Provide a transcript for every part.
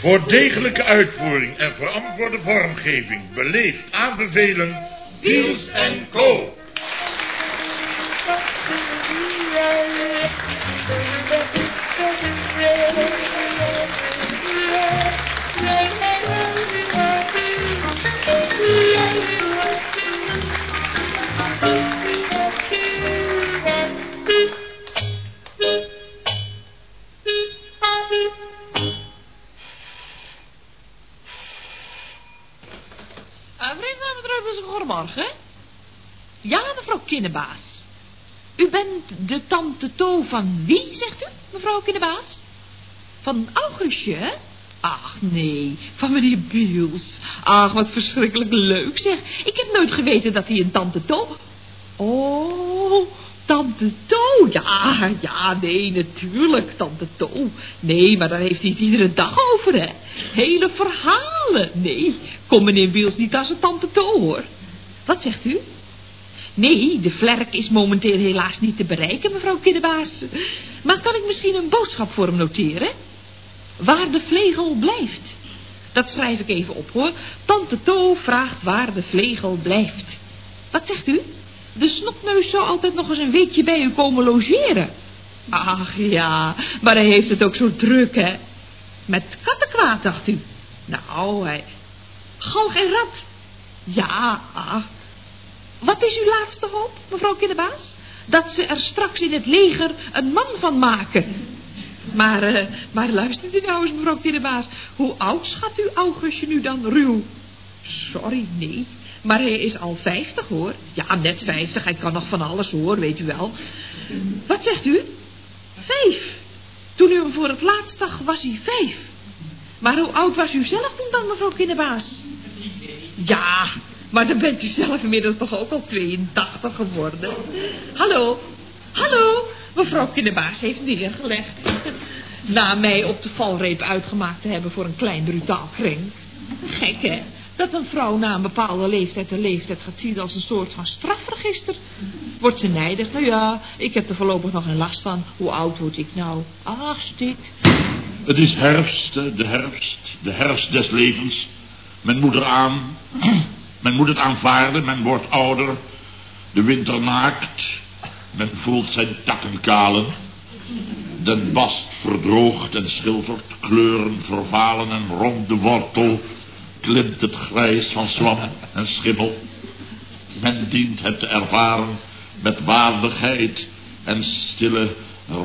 Voor degelijke uitvoering en verantwoorde vormgeving beleefd aanbevelen... Wiels en Co. Kinnebaas. U bent de tante To van wie, zegt u, mevrouw Kinnebaas? Van Augustje? Ach, nee, van meneer Biels. Ach, wat verschrikkelijk leuk, zeg. Ik heb nooit geweten dat hij een tante To... Oh, tante To, ja, ja, nee, natuurlijk, tante To. Nee, maar daar heeft hij het iedere dag over, hè. Hele verhalen. Nee, kom meneer Biels niet als een tante To, hoor. Wat zegt u? Nee, de vlerk is momenteel helaas niet te bereiken, mevrouw Kinderbaas. Maar kan ik misschien een boodschap voor hem noteren? Waar de vlegel blijft. Dat schrijf ik even op, hoor. Tante To vraagt waar de vlegel blijft. Wat zegt u? De snotneus zou altijd nog eens een weekje bij u komen logeren. Ach ja, maar hij heeft het ook zo druk, hè. Met kattenkwaad, dacht u. Nou, hij... Galg en rat. Ja, ach. Wat is uw laatste hoop, mevrouw Kinderbaas? Dat ze er straks in het leger een man van maken. Maar, uh, maar luistert u nou eens, mevrouw Kinderbaas. Hoe oud schat uw Augustje nu dan ruw? Sorry, nee. Maar hij is al vijftig, hoor. Ja, net vijftig. Hij kan nog van alles, hoor, weet u wel. Wat zegt u? Vijf. Toen u hem voor het laatst zag, was hij vijf. Maar hoe oud was u zelf toen dan, mevrouw Kinderbaas? Ja, maar dan bent u zelf inmiddels toch ook al 82 geworden. Hallo, hallo, mevrouw Kinderbaas heeft neergelegd. Na mij op de valreep uitgemaakt te hebben voor een klein brutaal kring. Gek, hè? Dat een vrouw na een bepaalde leeftijd de leeftijd gaat zien als een soort van strafregister. Wordt ze nijdig? Nou ja, ik heb er voorlopig nog geen last van. Hoe oud word ik nou? Ach, stik. Het is herfst, de herfst, de herfst des levens. Men moet eraan. Men moet het aanvaarden, men wordt ouder. De winter naakt. Men voelt zijn takken kalen. Den bast verdroogt en schilfert. Kleuren vervalen en rond de wortel klimt het grijs van zwam en schimmel. Men dient het te ervaren met waardigheid en stille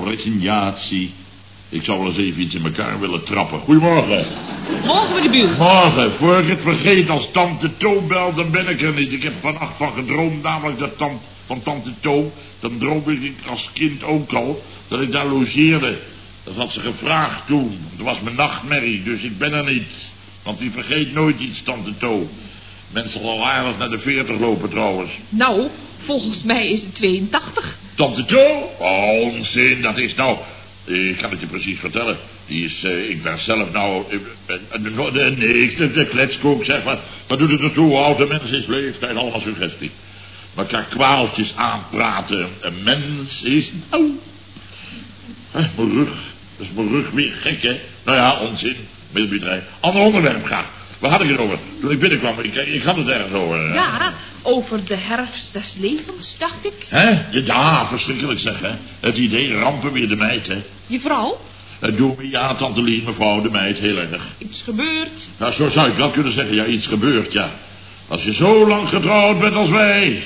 resignatie. Ik zou wel eens even iets in elkaar willen trappen. Goedemorgen. Morgen, meneer Biels. Morgen, voor ik het vergeet, als tante To belt, dan ben ik er niet. Ik heb vannacht van gedroomd, namelijk dat tante, van tante To. Dan droomde ik als kind ook al, dat ik daar logeerde. Dat had ze gevraagd toen. Het was mijn nachtmerrie, dus ik ben er niet. Want die vergeet nooit iets, tante To. Mensen al aardig naar de 40 lopen trouwens. Nou, volgens mij is het 82. Tante To? Oh, onzin, dat is nou... Ik kan het je precies vertellen. Die is, uh, ik ben zelf nou... Uh, uh, nee, de, de kletskoek, zeg maar. Wat doet het ertoe? Hoe oud de mens is, leeftijd, allemaal suggestie. Maar kan kwaaltjes aanpraten. Een mens is... Hè, mijn rug. Dat is mijn rug weer gek, hè? Nou ja, onzin. Middelbedrijf. Ander onderwerp graag. Waar had ik het over? Toen ik binnenkwam, ik, ik had het ergens over. Ja, over de herfst des levens, dacht ik. Hè? Ja, verschrikkelijk zeg, hè. Het idee rampen weer de meid, hè. Je vrouw? Het doet me, ja, tante Lien, mevrouw de meid, heel erg. Iets gebeurd. Nou, zo zou ik wel kunnen zeggen, ja, iets gebeurd, ja. Als je zo lang getrouwd bent als wij.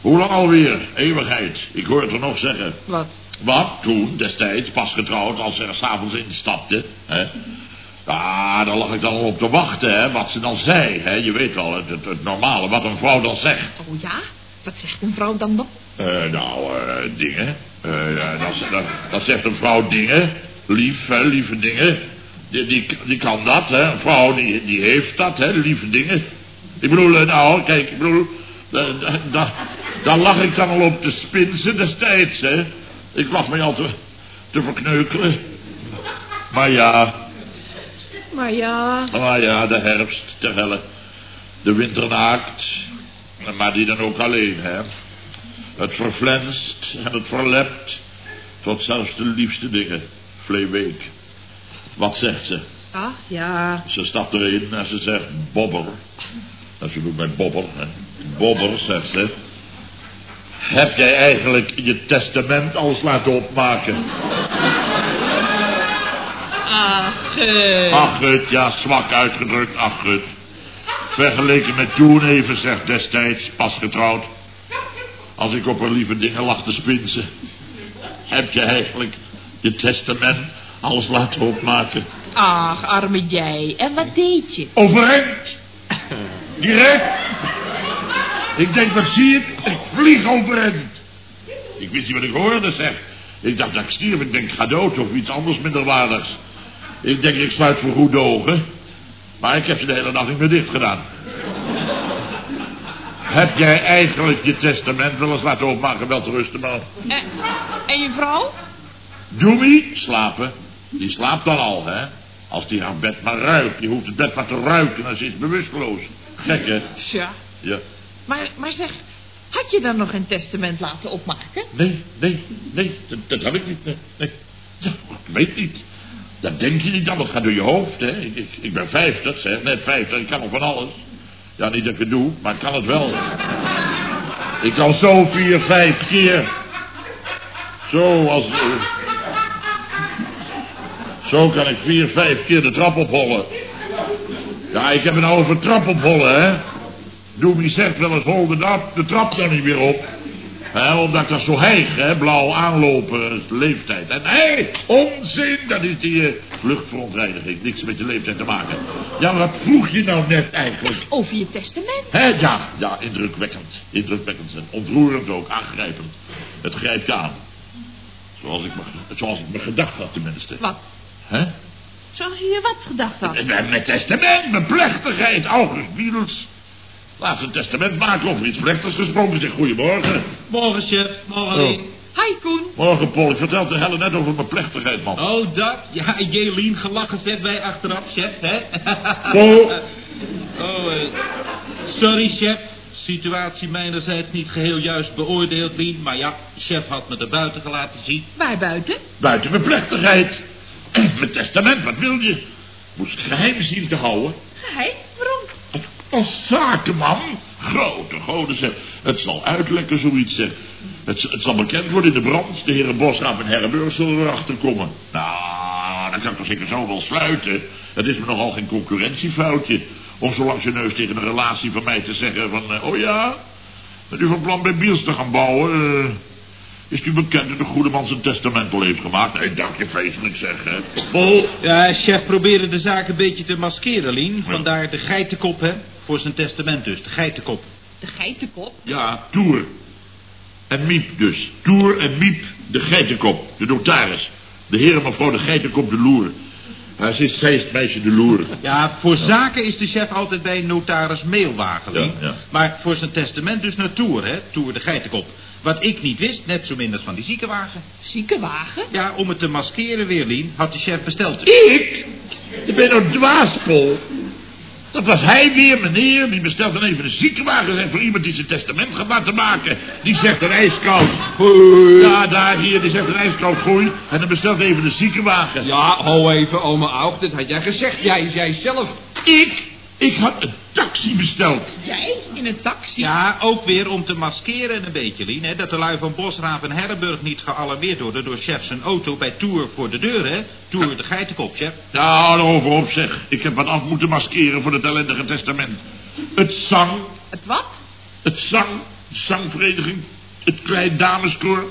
Hoe lang alweer? Eeuwigheid. Ik hoor het er nog zeggen. Wat? Wat? Toen, destijds, pas getrouwd, als ze er s'avonds instapte, hè. Ja, daar lag ik dan al op te wachten, hè, wat ze dan zei, hè. Je weet wel, het, het, het normale, wat een vrouw dan zegt. Oh ja? Wat zegt een vrouw dan nog? Uh, nou, uh, dingen. Uh, ja, dat, dat, zegt een vrouw dingen. Lief, hè, lieve dingen. Die, die, die kan dat, hè. Een vrouw, die, die heeft dat, hè, lieve dingen. Ik bedoel, nou, kijk, ik bedoel... Dat, Daar lag ik dan al op te spinsen destijds, hè. Ik lag mij al te, te verkneukelen. Maar ja, Maar ja... maar ja, de herfst, ter helle. De winter naakt. Maar die dan ook alleen, hè. Het verflenst en het verlept. Tot zelfs de liefste dingen. Vleeweek. Wat zegt ze? Ach, ja. Ze stapt erin en ze zegt bobber. En ze doet mij bobber. Hè. Bobber, zegt ze. Heb jij eigenlijk je testament alles laten opmaken? Ach. Ach, gut, ja, zwak uitgedrukt, ach, gut. Vergeleken met toen even, zegt destijds, pas getrouwd. Als ik op haar lieve dingen lag te spinsen. Heb je eigenlijk je testament alles laten opmaken? Ach, arme jij. En wat deed je? Overeind. Direct. Ik denk, wat zie ik? Ik vlieg overeind. Ik wist niet wat ik hoorde, zeg. Ik dacht dat ik stierf. Ik denk, ga dood of iets anders minderwaardigs. Ik denk, ik sluit voor goed de ogen. Maar ik heb ze de hele nacht niet meer dicht gedaan. Heb jij eigenlijk je testament wel eens laten opmaken, wel te rusten, man? En, en je vrouw? Doemie, slapen. Die slaapt dan al, hè? Als die haar bed maar ruikt. Die hoeft het bed maar te ruiken en ze is bewusteloos. Gek, hè? Tja. Ja. Maar, maar zeg, had je dan nog een testament laten opmaken? Nee, nee, nee, dat, dat heb ik niet. Nee, nee. Ja, ik weet niet. Dat denk je niet dan, dat gaat door je hoofd, hè. Ik, ik, ben vijftig, zeg, net vijftig, ik kan nog van alles. Ja, niet dat ik het doe, maar ik kan het wel. Ik kan zo vier, vijf keer. Zo als... eh, zo kan ik vier, vijf keer de trap ophollen. Ja, ik heb een over trap ophollen, hè. Doemie zegt wel eens, hol de, de trap dan niet weer op. Omdat dat zo heig, hè, blauw aanlopen, leeftijd. En hé, onzin, dat is die eh, luchtverontreiniging, niks met je leeftijd te maken. Ja, wat vroeg je nou net eigenlijk? Over je testament? Hè, ja, ja, indrukwekkend. Indrukwekkend en ontroerend ook, aangrijpend. Het grijpt je aan. Zoals ik me, zoals ik me gedacht had tenminste. Wat? Hè? Zoals je je wat gedacht had? Mijn, testament, mijn plechtigheid, August Biels. Laat een testament maken over iets plechtigs gesproken. Zeg goedemorgen. Morgen, chef. Morgen, Oh. Hi, Koen. Morgen, Paul. Ik vertelde Helle net over mijn plechtigheid, man. Oh, dat? Ja, Jelien, gelachen zet wij achteraf, chef, hè? Paul. oh, eh, sorry, chef. Situatie mijnerzijds niet geheel juist beoordeeld, Lien. Maar ja, chef had me er buiten gelaten zien. Waar buiten? Buiten mijn plechtigheid. Mijn testament, wat wil je? Moest geheim zien te houden. Hij? Waarom? Als zakenman. Grote goden zeg. Het zal uitlekken, zoiets zeg. Het, zal bekend worden in de brand. De heren Bosraap en Herrenburg zullen erachter komen. Nou, dan kan ik toch zeker zo wel sluiten. Het is me nogal geen concurrentiefoutje. Om zo langs je neus tegen een relatie van mij te zeggen van... eh, oh ja, bent u van plan bij Biels te gaan bouwen? eh, is u bekend dat de goede man zijn testament al heeft gemaakt? Nee, dank je feestelijk zeg. hè. Vol. Ja, chef probeerde de zaak een beetje te maskeren, Lien. Vandaar de geitenkop, hè? Voor zijn testament dus, de geitenkop. De geitenkop? Ja, Toer. En Miep dus. Toer en Miep, de geitenkop, de notaris. De heer en mevrouw de geitenkop de loer. Hij is, zij is het meisje de loer. Ja, voor zaken is de chef altijd bij notaris Meelwagen, Lien. Ja, ja. Maar voor zijn testament dus naar Toer, hè? Toer de geitenkop. Wat ik niet wist, net zo min als van die ziekenwagen. Ziekenwagen? Ja, om het te maskeren weer, Lien, had de chef besteld. Ik? Je bent een dwaaspol. Dat was hij weer, meneer. Die bestelt dan even een ziekenwagen zijn voor iemand die zijn testament gaat laten maken. Die zegt een ijskoud. Ja, daar, hier, die zegt een ijskoud gooi. En dan bestelt even een ziekenwagen. Ja, ho even, oma Aug, dat had jij gezegd. Jij zei zelf. Ik? Ik had een taxi besteld. Jij? In een taxi? Ja, ook weer om te maskeren een beetje, Lien. Hè? Dat de lui van Bosraaf en Herrenburg niet gealarmeerd worden door chef zijn auto bij Tour voor de deur, hè? Tour de geitenkop, chef. Nou, erover op zeg. Ik heb wat af moeten maskeren voor het ellendige testament. Het zang, Het wat? het zang, zangvereniging, het klein dameskoor.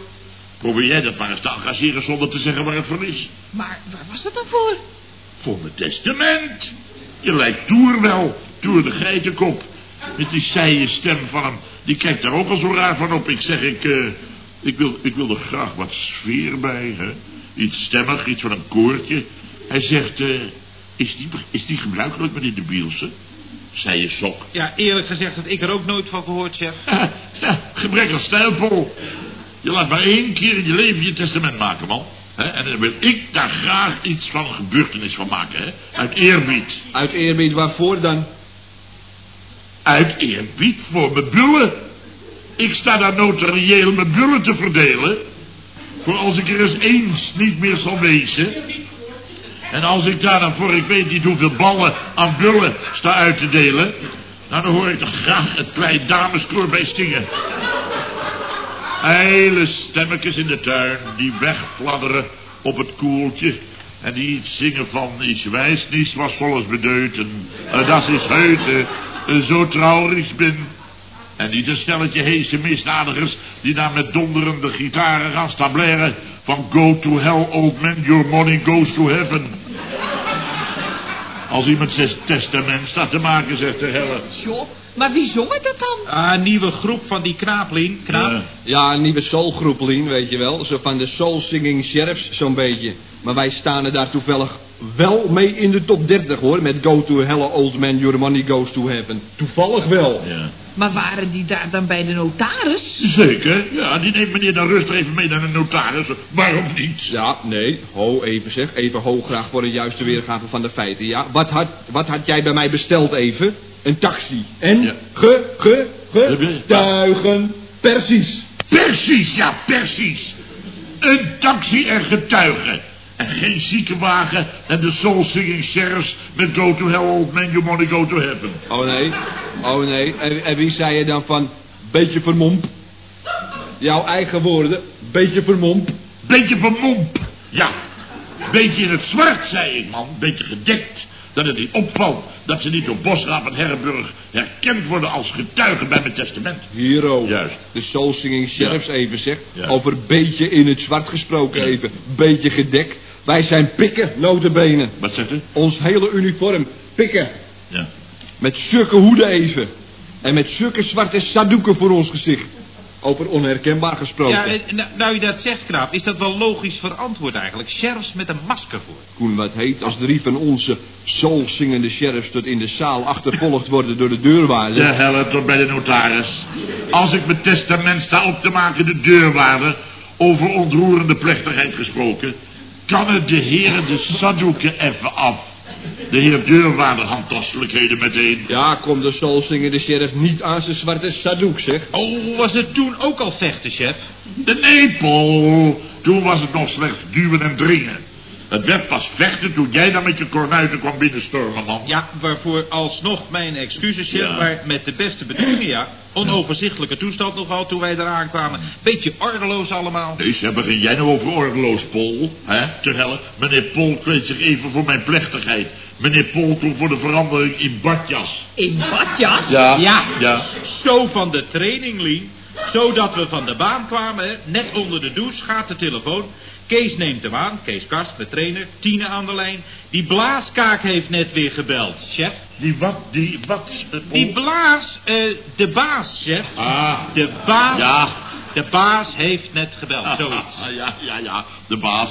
Probeer jij dat maar eens te engageren zonder te zeggen waar het voor is. Maar waar was dat dan voor? Voor mijn testament. Je lijkt Toer wel, Toer de geitenkop. Met die saaie stem van hem. Die kijkt daar ook al zo raar van op. Ik zeg, ik, eh, ik, wil, ik wil er graag wat sfeer bij, hè. Iets stemmig, iets van een koortje. Hij zegt, eh, is, die, is die gebruikelijk, meneer de Bielse? zei je sok. Ja, eerlijk gezegd had ik er ook nooit van gehoord, chef. Ja, gebrek aan stijl, Paul. Je laat maar één keer in je leven je testament maken, man. En dan wil ik daar graag iets van een gebeurtenis van maken, hè. Uit eerbied. Uit eerbied waarvoor dan? Uit eerbied voor mijn bullen. Ik sta daar notarieel mijn bullen te verdelen. Voor als ik er eens eens niet meer zal wezen. En als ik daar dan voor ik weet niet hoeveel ballen aan bullen sta uit te delen. Nou, dan hoor ik toch graag het klein dameskoor bij stingen. Hele stemmetjes in de tuin die wegfladderen op het koeltje. En die iets zingen van, ik wijs niet was volgens bedeuten. Uh, dat is heute, uh, zo traurig ben. En niet een stelletje heese misdadigers die daar met donderende gitaren gaan stableren van go to hell old man, your money goes to heaven. Als iemand zijn testament staat te maken, zegt de helle. Maar wie zong het dat dan? Ah, een nieuwe groep van die knaaplien. Knaap. Ja. Ja, een nieuwe soulgroep, Lien, weet je wel. Zo van de Soul Singing Sheriffs, zo'n beetje. Maar wij staan er daar toevallig wel mee in de top 30, hoor. Met Go to Hell, Old Man, Your Money Goes to Heaven. Toevallig wel. Ja. Maar waren die daar dan bij de notaris? Zeker, ja, die neemt meneer dan rustig even mee naar de notaris. Waarom niet? Ja, nee, ho, even zeg. Even ho, graag voor een juiste weergave van de feiten, ja. Wat had, wat had jij bij mij besteld even? Een taxi. En? Ja. Ge, ge, getuigen. Precies. Precies, ja, precies. Een taxi en getuigen. En geen ziekenwagen en de soul singing sheriffs met go to hell old man, you money go to heaven. Oh nee, oh nee. En, en wie zei je dan van, beetje vermomp? Jouw eigen woorden, beetje vermomp. Beetje vermomp. Ja, beetje in het zwart, zei ik, man. Beetje gedekt. Dat het niet opvalt dat ze niet door Bosraap en Herrenburg herkend worden als getuigen bij mijn testament. Hero. Juist. De soul singing sheriffs even zeg. Ja. Over beetje in het zwart gesproken Ja. even. Beetje gedekt. Wij zijn pikken, notabene. Wat zegt u? Ons hele uniform, pikken. Ja. Met zulke hoeden even. En met zulke zwarte sadoeken voor ons gezicht. Over onherkenbaar gesproken. Ja, eh, nou, nou je dat zegt, Knaap, is dat wel logisch verantwoord eigenlijk. Sheriffs met een masker voor. Koen, wat heet als drie van onze soulzingende sheriffs tot in de zaal achtervolgd worden door de deurwaarder? De helle tot bij de notaris. Als ik mijn testament sta op te maken, de deurwaarder, over ontroerende plechtigheid gesproken, kan het de heren de saddoeken even af. De heer deurwaarder handtastelijkheden meteen. Ja, komt de soulzingende sheriff niet aan zijn zwarte sadoek, zeg. Oh, was het toen ook al vechten, chef? De nepel. Toen was het nog slechts duwen en dringen. Het werd pas vechten toen jij dan met je kornuiten kwam binnenstormen, man. Ja, waarvoor alsnog mijn excuses, chef, Ja. maar met de beste bedoelingen, ja. Onoverzichtelijke toestand nogal toen wij eraan kwamen. Beetje ordeloos allemaal. Nee, ze begin jij nou over ordeloos, Pol. Hè, te helle. Meneer Pol kleedt zich even voor mijn plechtigheid. Meneer Pol toen voor de verandering in badjas. In badjas? Ja. Ja, Ja. zo van de training, Lien. Zodat we van de baan kwamen, hè. net onder de douche gaat de telefoon. Kees neemt hem aan, Kees Kast, de trainer, Tine aan de lijn. Die blaaskaak heeft net weer gebeld, chef. Die wat, die wat? eh? Die blaas, eh, de baas, chef. Ah. De baas, Ja. de baas heeft net gebeld, zoiets. Ah, ja, ja, ja. De baas.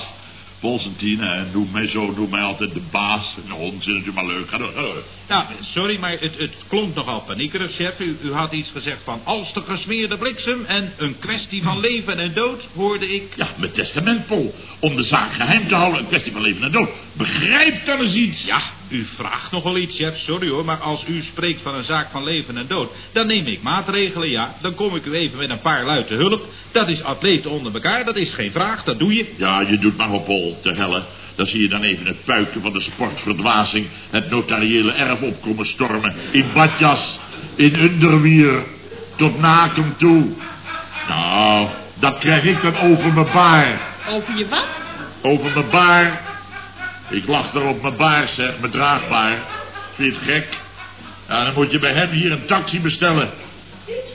Volgens Tine, noem mij zo, noem mij altijd de baas. Nou, onzin, natuurlijk maar leuk. Ga door, ga door. Nou, sorry, maar het, het klonk nogal paniekerig, chef. U, u had iets gezegd van als de gesmeerde bliksem en een kwestie van leven en dood, hoorde ik. Ja, met testament, Pol. Om de zaak geheim te houden, een kwestie van leven en dood. Begrijp dan eens iets. Ja, u vraagt nogal iets, chef, sorry hoor, maar als u spreekt van een zaak van leven en dood, dan neem ik maatregelen, ja. Dan kom ik u even met een paar lui te hulp. Dat is atleten onder elkaar, dat is geen vraag, dat doe je. Ja, je doet maar op, Pol, de helle. Dan zie je dan even het puiken van de sportverdwazing... het notariële erf opkomen stormen... in badjas, in underwier, tot naken toe. Nou, dat krijg ik dan over mijn baar. Over je wat? Over mijn baar. Ik lach er op mijn baar, zeg, mijn draagbaar. Vind je het gek? Ja, dan moet je bij hem hier een taxi bestellen.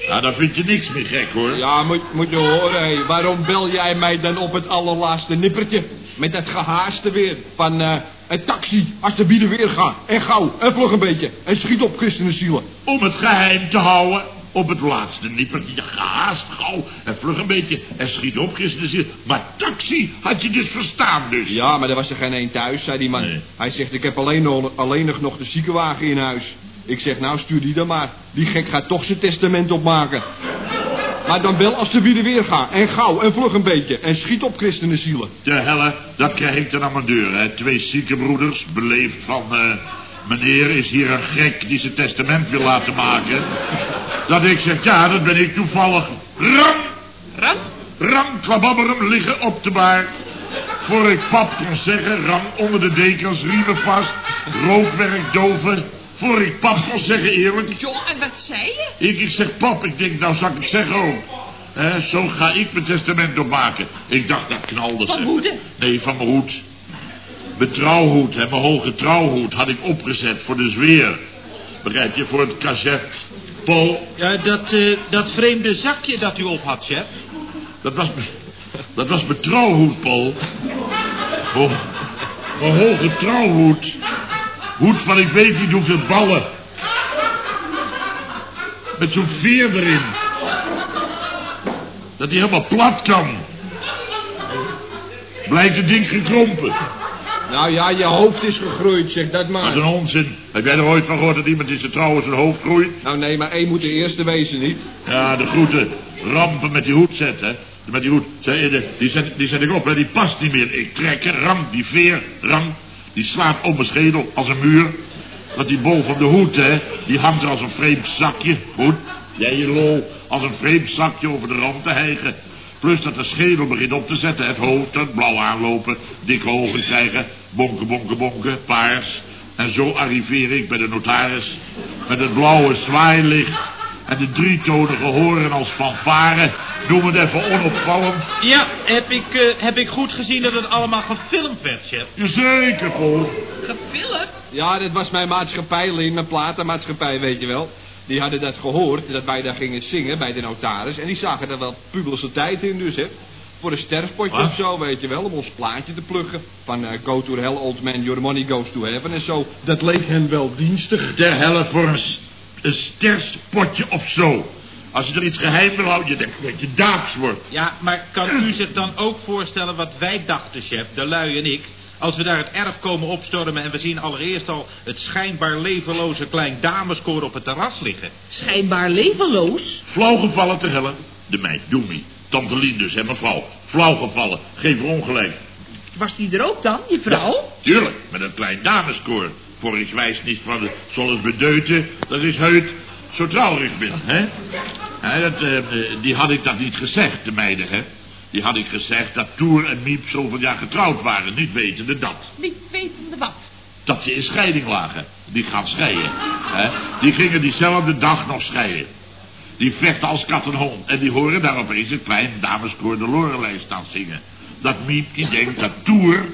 Ja, dan vind je niks meer gek, hoor. Ja, moet, moet je horen, hé. Waarom bel jij mij dan op het allerlaatste nippertje? Met dat gehaaste weer van eh, een taxi, als de bieden weer gaan. En gauw, en vlug een beetje. En schiet op christenenzielen. Om het geheim te houden. Op het laatste nippertje, gehaast, gauw. En vlug een beetje. En schiet op, gisteren zin. Maar taxi had je dus verstaan, dus. Ja, maar er was er geen één thuis, zei die man. Nee. Hij zegt, ik heb alleen nog, alleen nog de ziekenwagen in huis. Ik zeg, nou stuur die dan maar. Die gek gaat toch zijn testament opmaken. Maar dan wel als de wielen weer gaan. En gauw en vlug een beetje. En schiet op christenenzielen. De helle, dat krijg ik dan aan mijn deur. Hè. Twee zieke broeders, beleefd van... eh, meneer is hier een gek die zijn testament wil laten maken. Dat ik zeg, ja, dat ben ik toevallig. Ram, Ram? ram, klababberum liggen op de baar. Voor ik pap kon zeggen, ram onder de dekens, riemen vast. Rookwerk doven. Voor ik pap kon zeggen, eerlijk. Joh, en wat zei je? Ik, ik zeg pap, ik denk, nou zal ik het zeggen ook. Hè, zo ga ik mijn testament opmaken. Ik dacht, dat knalde Van ze. hoede? Nee, van mijn hoed. Mijn trouwhoed, hè, mijn hoge trouwhoed had ik opgezet voor de zweer. Begrijp je, voor het cachet. Paul, Ja, dat, eh, dat vreemde zakje dat u op had, chef. dat was, mijn- dat was mijn trouwhoed, Paul. Oh, mijn hoge trouwhoed. Hoed van ik weet niet hoeveel ballen. Met zo'n veer erin. Dat hij helemaal plat kan. Blijkt het ding gekrompen. Nou ja, je hoofd is gegroeid, zeg dat maar. een onzin. Heb jij er ooit van gehoord dat iemand in zijn trouwen zijn hoofd groeit? Nou nee, maar één moet de eerste wezen, niet? Ja, de groeten. Rampen met die hoed zetten, hè. Met die hoed. Eh, Die zet, die zet ik op, hè. Die past niet meer. Ik trek er, ram, die veer, ram. Die slaat op mijn schedel als een muur. Dat die bol van de hoed, hè. Die hangt er als een vreemd zakje. Goed. Jij je lol. Als een vreemd zakje over de rand te hijgen. Plus dat de schedel begint op te zetten. Het hoofd, het blauw aanlopen. Dikke ogen krijgen. Bonken, bonken, bonken. Paars. En zo arriveer ik bij de notaris. Met het blauwe zwaailicht. En de drietonige horen als fanfare. Noem het even onopvallend. Ja, heb ik, eh, heb ik goed gezien dat het allemaal gefilmd werd, chef. Jazeker, Paul. Gefilmd? Ja, dat was mijn maatschappij, Lien, mijn platenmaatschappij, weet je wel. Die hadden dat gehoord, dat wij daar gingen zingen bij de notaris. En die zagen er wel publiciteit in dus, hè. Voor een sterfpotje Wat? of zo, weet je wel, om ons plaatje te pluggen. Van eh, go to hell, old man, your money goes to heaven en zo. Dat leek hen wel dienstig. Ter helft voor een, s- een sterspotje of zo. Als je er iets geheim wil houden, je denkt dat je daags wordt. Ja, maar kan u zich dan ook voorstellen wat wij dachten, chef, de lui en ik... als we daar het erf komen opstormen en we zien allereerst al... het schijnbaar levenloze klein dameskoor op het terras liggen? Schijnbaar levenloos. Flauw gevallen ter helft. De meid, Doemie. Tante Lien dus, hè mevrouw. Flauw gevallen. Geef er ongelijk. Was die er ook dan, je vrouw? Tuurlijk, met een klein dameskoor. Voor ik wijs niet van de zoals bedeuten, dat is heut zo trouwig ben, hè? Dat, eh, eh, die had ik dat niet gezegd, de meiden, hè? Die had ik gezegd dat Toer en Miep zoveel jaar getrouwd waren, niet wetende dat. Niet wetende wat. Dat ze in scheiding lagen. Die gaan scheiden, hè? Die gingen diezelfde dag nog scheiden. Die vechten als kat en hond. En die horen daar opeens een klein dameskoor de Lorelei staan zingen. Dat Miep die denkt dat Toer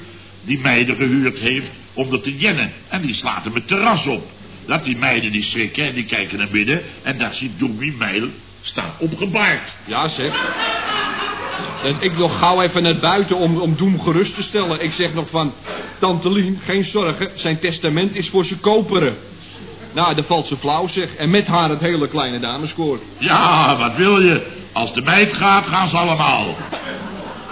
die meiden gehuurd heeft om dat te jennen. En die slaat hem het terras op. Dat die meiden die schrikken en die kijken naar binnen. En daar ziet Doemie Meil staan opgebaard. Ja, zeg. En ik nog gauw even naar buiten om, om Doem gerust te stellen. Ik zeg nog van, tante Lien, geen zorgen, zijn testament is voor zijn koperen. Nou, dan valt ze flauw zeg. En met haar het hele kleine dameskoor. Ja, wat wil je? Als de meid gaat, gaan ze allemaal.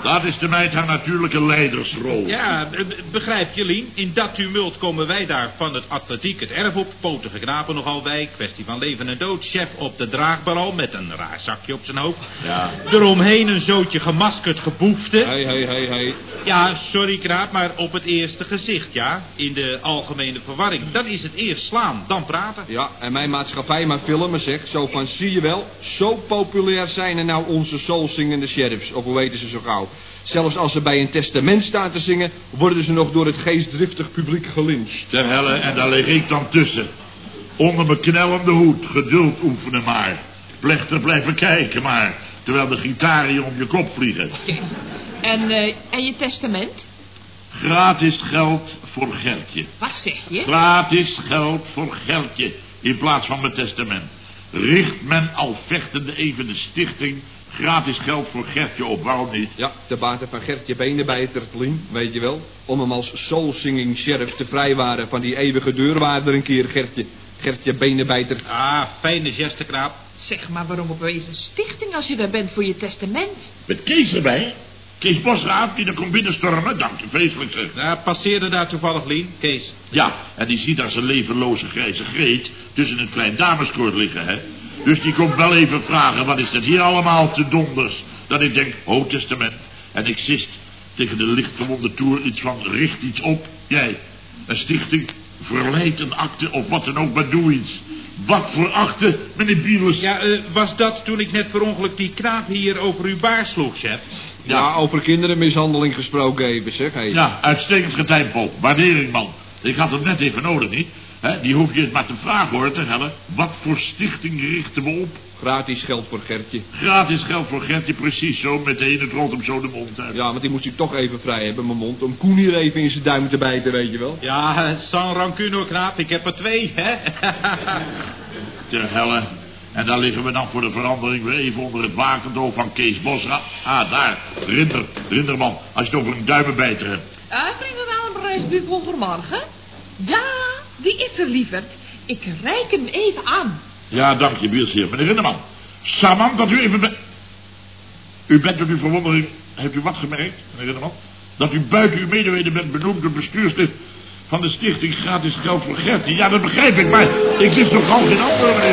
Dat is de meid haar natuurlijke leidersrol. Ja, begrijp je, Lien? In dat tumult komen wij daar van het atletiek het erf op. Potige knapen nogal bij. Kwestie van leven en dood. Chef op de draagbaar al met een raar zakje op zijn hoofd. Ja. Eromheen een zootje gemaskerd geboefte. Hé, hé, hé, hé. Ja, sorry knaap, maar op het eerste gezicht, ja. In de algemene verwarring. Dan is het eerst slaan, dan praten. Ja, en mijn maatschappij maar filmen zeg. Zo van, zie je wel, zo populair zijn er nou onze soulzingende sheriffs. Of hoe weten ze zo gauw. Zelfs als ze bij een testament staan te zingen, worden ze nog door het geestdriftig publiek gelyncht. Ter helle, en daar lig ik dan tussen. Onder mijn knellende hoed, geduld oefenen maar. Plechtig blijven kijken maar. Terwijl de gitaren om je kop vliegen. En, eh, en je testament? Gratis geld voor Gertje. Wat zeg je? Gratis geld voor Gertje. In plaats van mijn testament. Richt men al vechtende even de stichting gratis geld voor Gertje op. Waarom niet? Ja, de baten van Gertje Benenbijter, Lien, weet je wel. Om hem als soul-singing sheriff te vrijwaren van die eeuwige deurwaarder een keer, Gertje. Gertje Benenbijter. Ah, fijne geste, knaap. Zeg maar, waarom opeens een stichting als je daar bent voor je testament? Met Kees erbij? Kees Bosraad, die er komt binnenstormen. Dank je feestelijk, zeg. Daar passeerde daar toevallig Lien, Kees. Ja, en die ziet daar zijn levenloze grijze greet tussen een klein dameskoord liggen, hè. Dus die komt wel even vragen, wat is dat hier allemaal te donders? Dat ik denk, ho testament. En ik sist tegen de lichtgewonde toer iets van, richt iets op. Jij, een stichting, verleid een akte of wat dan ook, maar doe iets. Wat voor akte, meneer Bielus? Ja, eh, was dat toen ik net per ongeluk die knaap hier over uw baar sloeg, chef? Ja, over kinderenmishandeling gesproken even, zeg. Hey. Ja, uitstekend getijmd, Paul. Waardering, man. Ik had het net even nodig, niet? Hè, die hoef je het maar te vragen, hoor, te hellen. Wat voor stichting richten we op? Gratis geld voor Gertje. Gratis geld voor Gertje, precies zo. Meteen het rolt hem zo de mond uit. Ja, want die moest ik toch even vrij hebben, mijn mond. Om Koen hier even in zijn duim te bijten, weet je wel. Ja, eh, sans rancune, knaap. Ik heb er twee, hè? Te helle. En daar liggen we dan voor de verandering weer even onder het wakendoof van Kees Bosra. Ah, daar. Rinder. Rinderman. Als je het over een duimenbijter hebt. Ah, vrienden van een reisbuffel vanmorgen. Ja, wie is er, lieverd? Ik reik hem even aan. Ja, dank je, Bielsheer. Meneer Rinderman. Saman, dat u even... be- U bent tot uw verwondering... Heeft u wat gemerkt, meneer Rinderman? Dat u buiten uw medeweten bent benoemd door bestuurslid van de stichting Gratis Geld voor Gertie. Ja, dat begrijp ik, maar ik wist toch al geen antwoord.